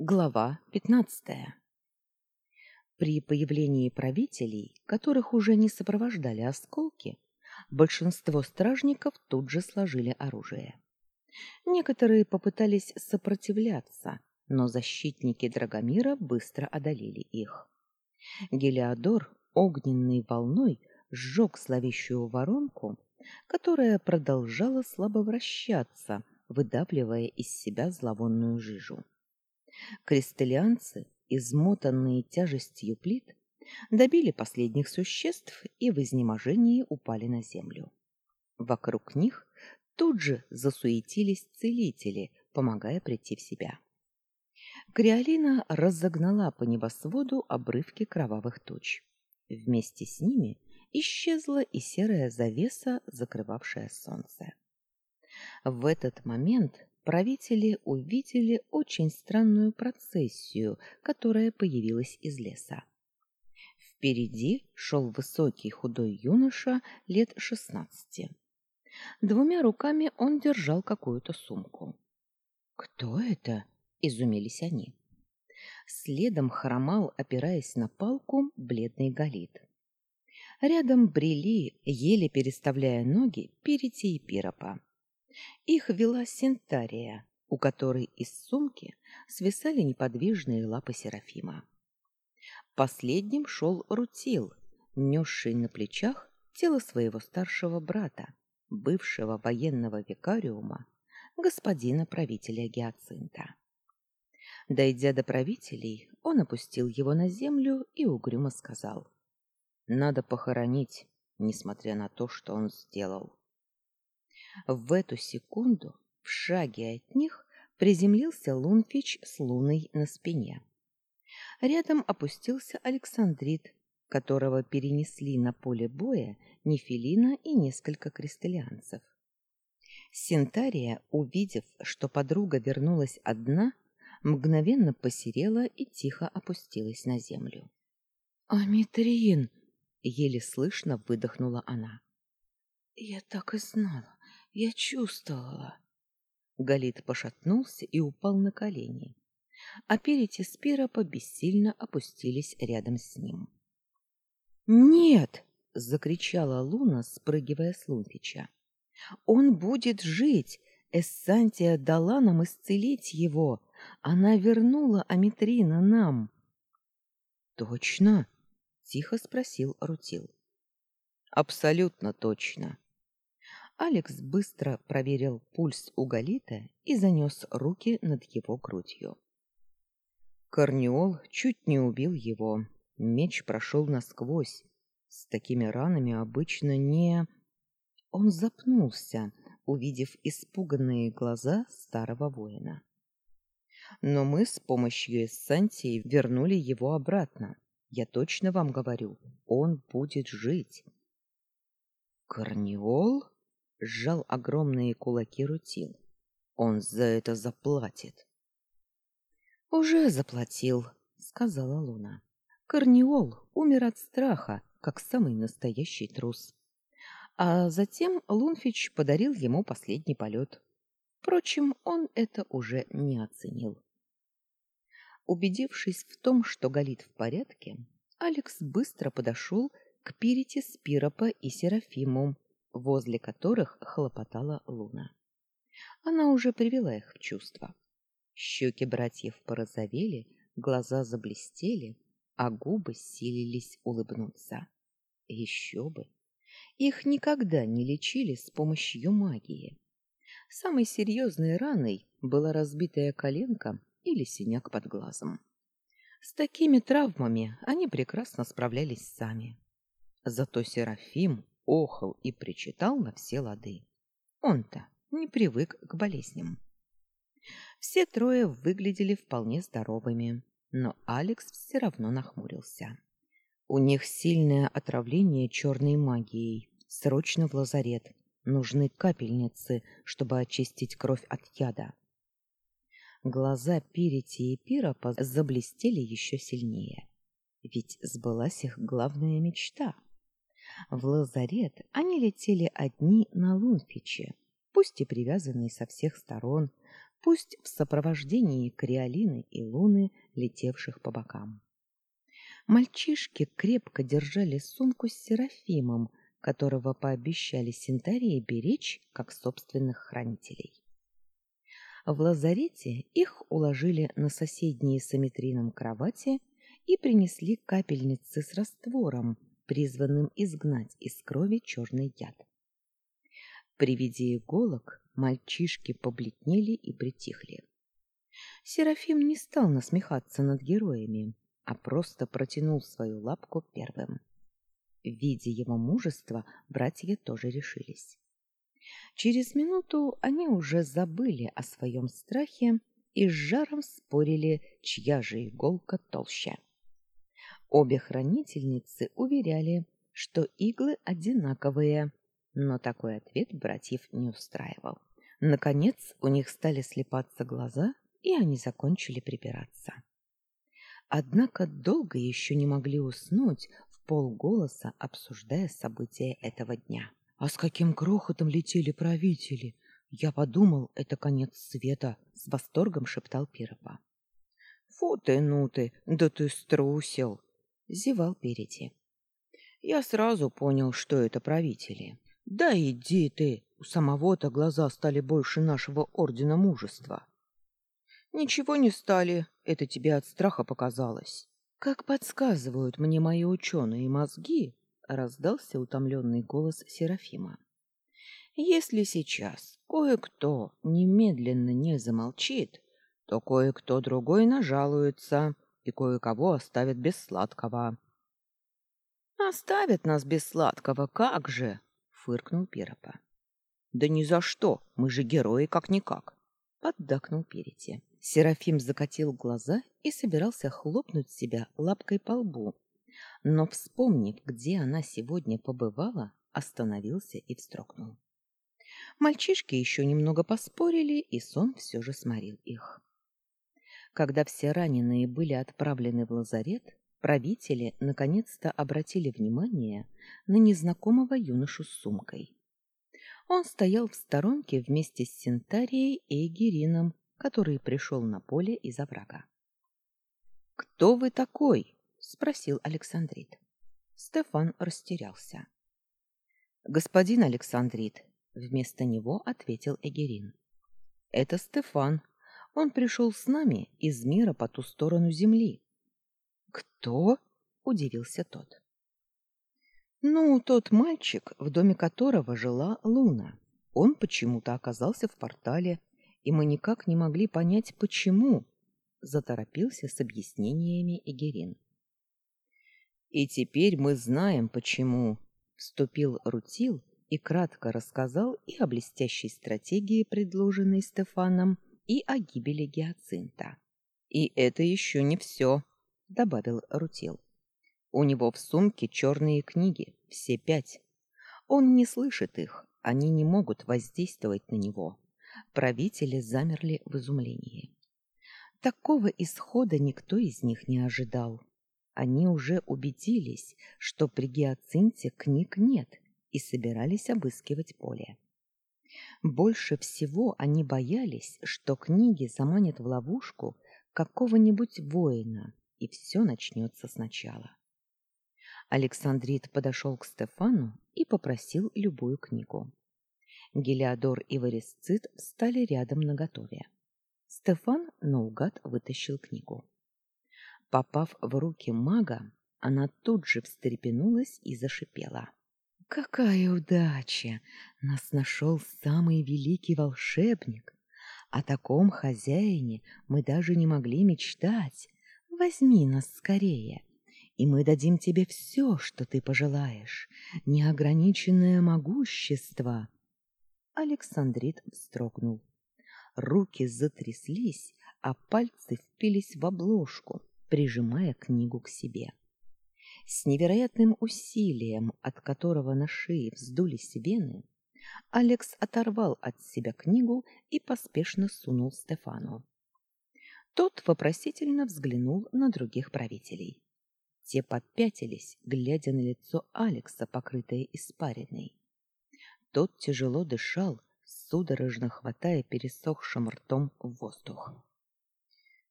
Глава 15. При появлении правителей, которых уже не сопровождали осколки, большинство стражников тут же сложили оружие. Некоторые попытались сопротивляться, но защитники Драгомира быстро одолели их. Гелиодор огненной волной сжег зловещую воронку, которая продолжала слабо вращаться, выдавливая из себя зловонную жижу. Крестелианцы, измотанные тяжестью плит, добили последних существ и в изнеможении упали на землю. Вокруг них тут же засуетились целители, помогая прийти в себя. Криолина разогнала по небосводу обрывки кровавых туч. Вместе с ними исчезла и серая завеса, закрывавшая солнце. В этот момент правители увидели очень странную процессию, которая появилась из леса. Впереди шел высокий худой юноша лет шестнадцати. Двумя руками он держал какую-то сумку. «Кто это?» — изумились они. Следом хромал, опираясь на палку, бледный галит. Рядом брели, еле переставляя ноги, Перити и Пиропа. Их вела Синтария, у которой из сумки свисали неподвижные лапы Серафима. Последним шел Рутил, несший на плечах тело своего старшего брата, бывшего военного викариума, господина правителя Гиацинта. Дойдя до правителей, он опустил его на землю и угрюмо сказал: "Надо похоронить, несмотря на то, что он сделал". В эту секунду в шаге от них приземлился Лунфич с луной на спине. Рядом опустился Александрит, которого перенесли на поле боя Нефелина и несколько крестелианцев. Синтария, увидев, что подруга вернулась одна, мгновенно посерела и тихо опустилась на землю. «Амитрин!» — еле слышно выдохнула она. «Я так и знала. Я чувствовала. Галит пошатнулся и упал на колени. А Перети с Пиропа бессильно опустились рядом с ним. «Нет!» — закричала Луна, спрыгивая с Лунтича. «Он будет жить! Эссантия дала нам исцелить его! Она вернула Аметрина нам!» «Точно?» — тихо спросил Рутил. «Абсолютно точно!» Алекс быстро проверил пульс у Галита и занес руки над его грудью. Корнеол чуть не убил его. Меч прошел насквозь. С такими ранами обычно не... Он запнулся, увидев испуганные глаза старого воина. Но мы с помощью эссенции вернули его обратно. Я точно вам говорю, он будет жить. Корнеол? Сжал огромные кулаки Рутил. Он за это заплатит. Уже заплатил, сказала Луна. Корнеол умер от страха, как самый настоящий трус. А затем Лунфич подарил ему последний полет. Впрочем, он это уже не оценил. Убедившись в том, что Галит в порядке, Алекс быстро подошел к Пирите Спиропа и Серафиму возле которых хлопотала Луна. Она уже привела их в чувство. Щеки братьев порозовели, глаза заблестели, а губы силились улыбнуться. Еще бы! Их никогда не лечили с помощью магии. Самой серьезной раной была разбитая коленка или синяк под глазом. С такими травмами они прекрасно справлялись сами. Зато Серафим охал и причитал на все лады. Он-то не привык к болезням. Все трое выглядели вполне здоровыми, но Алекс все равно нахмурился. У них сильное отравление черной магией. Срочно в лазарет. Нужны капельницы, чтобы очистить кровь от яда. Глаза Пирити и Пиропа заблестели еще сильнее. Ведь сбылась их главная мечта — в лазарет они летели одни на Лунфиче, пусть и привязанные со всех сторон, пусть в сопровождении Криолины и Луны, летевших по бокам. Мальчишки крепко держали сумку с Серафимом, которого пообещали Синтарии беречь как собственных хранителей. В лазарете их уложили на соседние с Аметрином кровати и принесли капельницы с раствором, призванным изгнать из крови черный яд. При виде иголок мальчишки побледнели и притихли. Серафим не стал насмехаться над героями, а просто протянул свою лапку первым. Видя его мужество, братья тоже решились. Через минуту они уже забыли о своем страхе и с жаром спорили, чья же иголка толще. Обе хранительницы уверяли, что иглы одинаковые, но такой ответ братьев не устраивал. Наконец у них стали слепаться глаза, и они закончили припираться. Однако долго еще не могли уснуть, в полголоса обсуждая события этого дня. А с каким грохотом летели правители! Я подумал, это конец света, с восторгом шептал Пирова. Фу ты, ну ты, да ты струсил, зевал Перети. Я сразу понял, что это правители. Да иди ты, у самого-то глаза стали больше нашего ордена мужества. Ничего не стали, это тебе от страха показалось. Как подсказывают мне мои ученые мозги, раздался утомленный голос Серафима. Если сейчас кое-кто немедленно не замолчит, то кое-кто другой нажалуется и кое-кого оставят без сладкого. Оставят нас без сладкого, как же, фыркнул Пиропа. Да ни за что, мы же герои как никак, поддакнул Перети. Серафим закатил глаза и собирался хлопнуть себя лапкой по лбу, но вспомнив, где она сегодня побывала, остановился и встрогнул. Мальчишки еще немного поспорили, и сон все же сморил их. Когда все раненые были отправлены в лазарет, правители наконец-то обратили внимание на незнакомого юношу с сумкой. Он стоял в сторонке вместе с Синтарией и Эгерином, который пришел на поле из оврага. «Кто вы такой?» — спросил Александрит. Стефан растерялся. «Господин Александрит», — вместо него ответил Эгерин. «Это Стефан, он пришел с нами из мира по ту сторону земли. Кто? удивился тот. Ну, тот мальчик, в доме которого жила Луна. Он почему-то оказался в портале, и мы никак не могли понять почему, заторопился с объяснениями Игерин. И теперь мы знаем почему, вступил Рутил и кратко рассказал и о блестящей стратегии, предложенной Стефаном, и о гибели Гиацинта. И это еще не все, добавил Рутил. У него в сумке черные книги, все пять. Он не слышит их, они не могут воздействовать на него. Правители замерли в изумлении. Такого исхода никто из них не ожидал. Они уже убедились, что при Гиацинте книг нет, и собирались обыскивать поле. Больше всего они боялись, что книги заманят в ловушку какого-нибудь воина, и все начнется сначала. Александрит подошел к Стефану и попросил любую книгу. Гелиодор и Варисцит встали рядом наготове. Стефан наугад вытащил книгу. Попав в руки мага, она тут же встрепенулась и зашипела. Какая удача! Нас нашел самый великий волшебник. О таком хозяине мы даже не могли мечтать. Возьми нас скорее, и мы дадим тебе все, что ты пожелаешь. Неограниченное могущество. Александрит вздрогнул. Руки затряслись, а пальцы впились в обложку, прижимая книгу к себе. С невероятным усилием, от которого на шее вздулись вены, Алекс оторвал от себя книгу и поспешно сунул Стефану. Тот вопросительно взглянул на других правителей. Те попятились, глядя на лицо Алекса, покрытое испариной. Тот тяжело дышал, судорожно хватая пересохшим ртом воздух.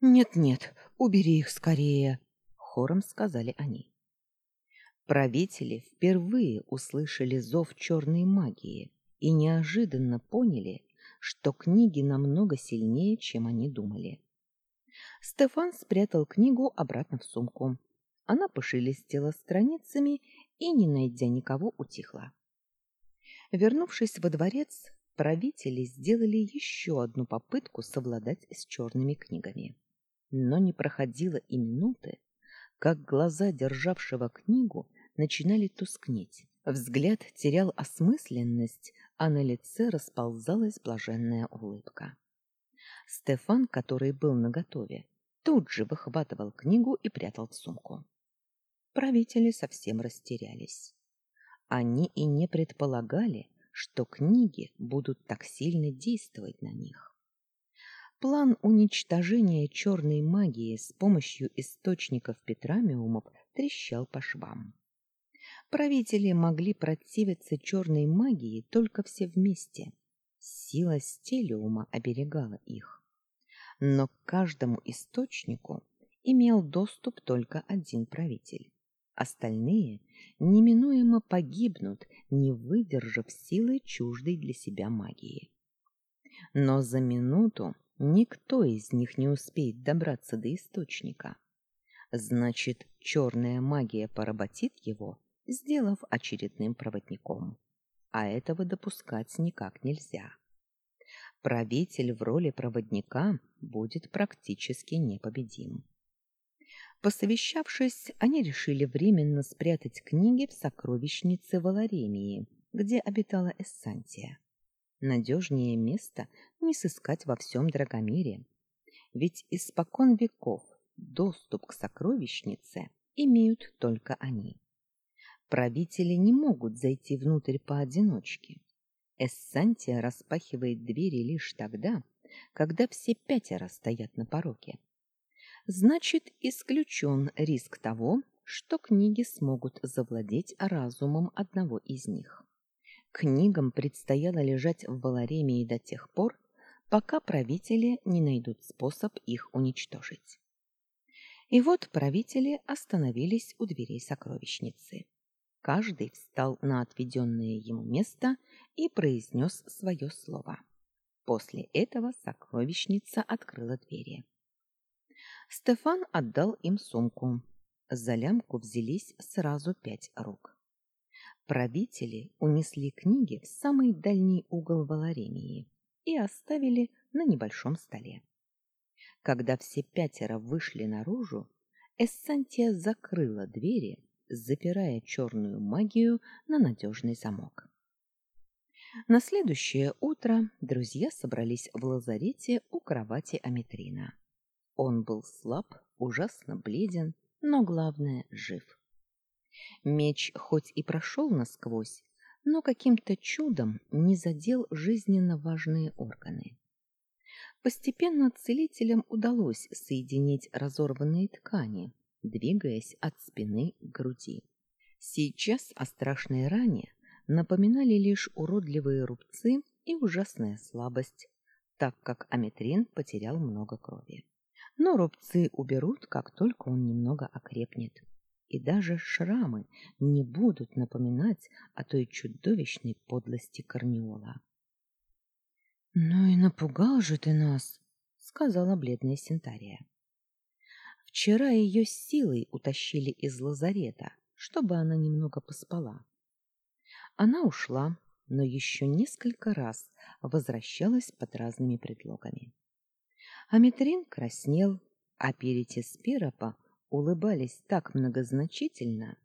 «Нет-нет, убери их скорее!» — хором сказали они. Правители впервые услышали зов черной магии и неожиданно поняли, что книги намного сильнее, чем они думали. Стефан спрятал книгу обратно в сумку. Она пошелестела страницами и, не найдя никого, утихла. Вернувшись во дворец, правители сделали еще одну попытку совладать с черными книгами. Но не проходило и минуты, как глаза державшего книгу начинали тускнеть. Взгляд терял осмысленность, а на лице расползалась блаженная улыбка. Стефан, который был наготове, тут же выхватывал книгу и прятал в сумку. Правители совсем растерялись. Они и не предполагали, что книги будут так сильно действовать на них. План уничтожения черной магии с помощью источников петрамиумов трещал по швам. Правители могли противиться черной магии только все вместе. Сила стелиума оберегала их. Но к каждому источнику имел доступ только один правитель. Остальные неминуемо погибнут, не выдержав силы чуждой для себя магии. Но за минуту никто из них не успеет добраться до источника. Значит, черная магия поработит его, сделав очередным проводником. А этого допускать никак нельзя. Правитель в роли проводника будет практически непобедим. Посовещавшись, они решили временно спрятать книги в сокровищнице Валаремии, где обитала Эссантия. Надежнее место не сыскать во всем Драгомире, ведь испокон веков доступ к сокровищнице имеют только они. Правители не могут зайти внутрь поодиночке. Эссантия распахивает двери лишь тогда, когда все пятеро стоят на пороге значит, исключен риск того, что книги смогут завладеть разумом одного из них. Книгам предстояло лежать в Валаремии до тех пор, пока правители не найдут способ их уничтожить. И вот правители остановились у дверей сокровищницы. Каждый встал на отведенное ему место и произнес свое слово. После этого сокровищница открыла двери. Стефан отдал им сумку. За лямку взялись сразу пять рук. Правители унесли книги в самый дальний угол Валаремии и оставили на небольшом столе. Когда все пятеро вышли наружу, Эссантия закрыла двери, запирая черную магию на надежный замок. На следующее утро друзья собрались в лазарете у кровати Аметрина. Он был слаб, ужасно бледен, но главное жив. Меч хоть и прошел насквозь, но каким-то чудом не задел жизненно важные органы. Постепенно целителям удалось соединить разорванные ткани, двигаясь от спины к груди. Сейчас о страшной ране напоминали лишь уродливые рубцы и ужасная слабость, так как Аметрин потерял много крови но рубцы уберут, как только он немного окрепнет. И даже шрамы не будут напоминать о той чудовищной подлости Корнеола. — Ну и напугал же ты нас, — сказала бледная Синтария. Вчера ее силой утащили из лазарета, чтобы она немного поспала. Она ушла, но еще несколько раз возвращалась под разными предлогами. Аметрин краснел, а Перетис Пиропа улыбались так многозначительно,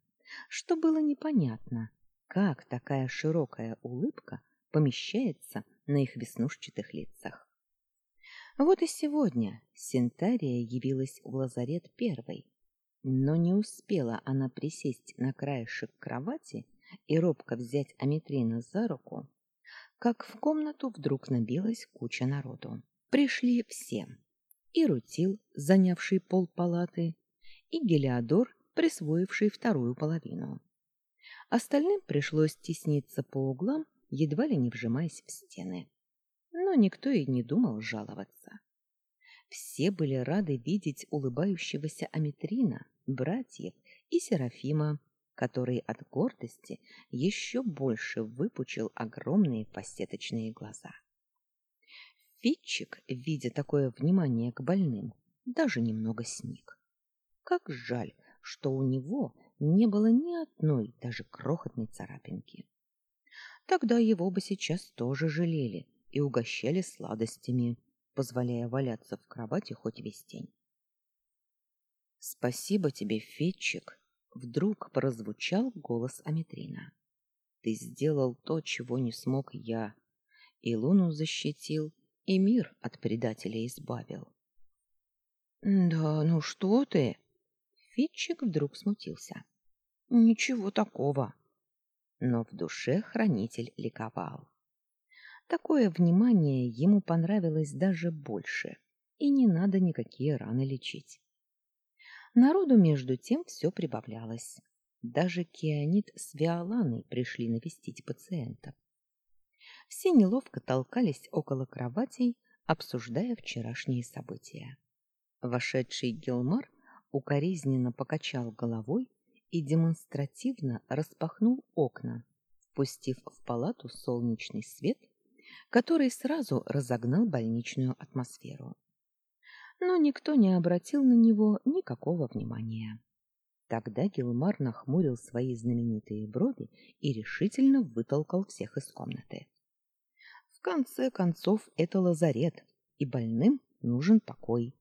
что было непонятно, как такая широкая улыбка помещается на их веснушчатых лицах. Вот и сегодня Синтария явилась в лазарет первой, но не успела она присесть на краешек кровати и робко взять Аметрина за руку, как в комнату вдруг набилась куча народу пришли все. И Рутил, занявший пол палаты, и Гелиодор, присвоивший вторую половину. Остальным пришлось тесниться по углам, едва ли не вжимаясь в стены. Но никто и не думал жаловаться. Все были рады видеть улыбающегося Аметрина, братьев и Серафима, который от гордости еще больше выпучил огромные фасеточные глаза. Фитчик, видя такое внимание к больным, даже немного сник. Как жаль, что у него не было ни одной даже крохотной царапинки. Тогда его бы сейчас тоже жалели и угощали сладостями, позволяя валяться в кровати хоть весь день. Спасибо тебе, Фитчик, вдруг прозвучал голос Аметрина. Ты сделал то, чего не смог я, и Луну защитил, и мир от предателя избавил. Да, ну что ты? Фитчик вдруг смутился. Ничего такого. Но в душе хранитель ликовал. Такое внимание ему понравилось даже больше, и не надо никакие раны лечить. Народу между тем все прибавлялось. Даже Кианит с Виоланой пришли навестить пациентов. Все неловко толкались около кроватей, обсуждая вчерашние события. Вошедший Гилмар укоризненно покачал головой и демонстративно распахнул окна, впустив в палату солнечный свет, который сразу разогнал больничную атмосферу. Но никто не обратил на него никакого внимания. Тогда Гилмар нахмурил свои знаменитые брови и решительно вытолкал всех из комнаты. В конце концов, это лазарет, и больным нужен покой.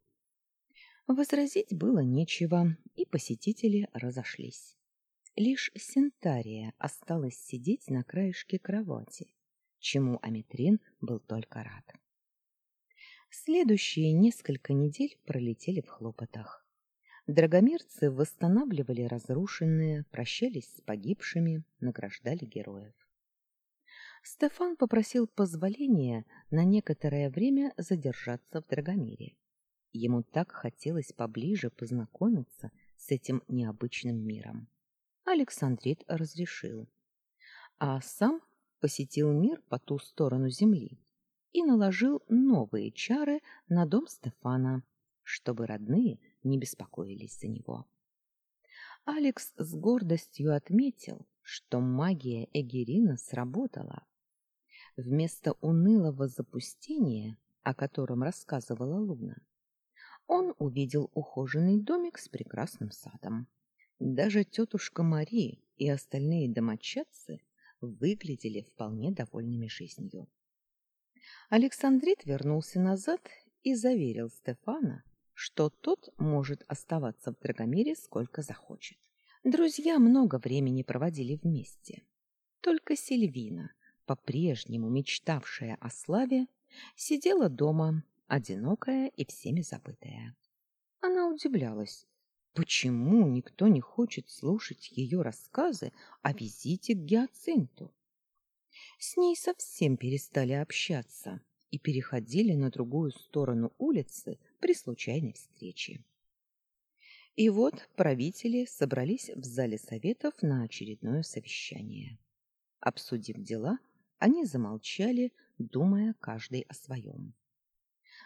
Возразить было нечего, и посетители разошлись. Лишь Сентария осталась сидеть на краешке кровати, чему Аметрин был только рад. Следующие несколько недель пролетели в хлопотах. Драгомирцы восстанавливали разрушенные, прощались с погибшими, награждали героев. Стефан попросил позволения на некоторое время задержаться в Драгомире. Ему так хотелось поближе познакомиться с этим необычным миром. Александрит разрешил. А сам посетил мир по ту сторону земли и наложил новые чары на дом Стефана, чтобы родные не беспокоились за него. Алекс с гордостью отметил, что магия Эгерина сработала. Вместо унылого запустения, о котором рассказывала Луна, он увидел ухоженный домик с прекрасным садом. Даже тетушка Мари и остальные домочадцы выглядели вполне довольными жизнью. Александрит вернулся назад и заверил Стефана, что тот может оставаться в Драгомире сколько захочет. Друзья много времени проводили вместе. Только Сильвина, по-прежнему мечтавшая о славе, сидела дома, одинокая и всеми забытая. Она удивлялась, почему никто не хочет слушать ее рассказы о визите к Гиацинту. С ней совсем перестали общаться и переходили на другую сторону улицы при случайной встрече. И вот правители собрались в зале советов на очередное совещание. Обсудив дела, они замолчали, думая каждый о своем.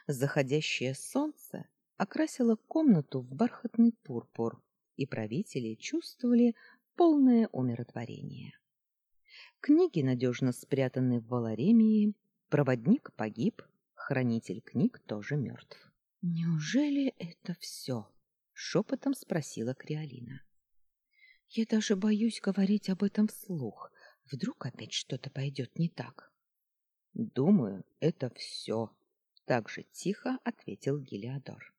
Заходящее солнце окрасило комнату в бархатный пурпур, и правители чувствовали полное умиротворение. Книги надежно спрятаны в Валаремии, проводник погиб, хранитель книг тоже мертв. Неужели это все? шепотом спросила Криолина. Я даже боюсь говорить об этом вслух. Вдруг опять что-то пойдет не так. Думаю, это все. так же тихо ответил Гелиодор.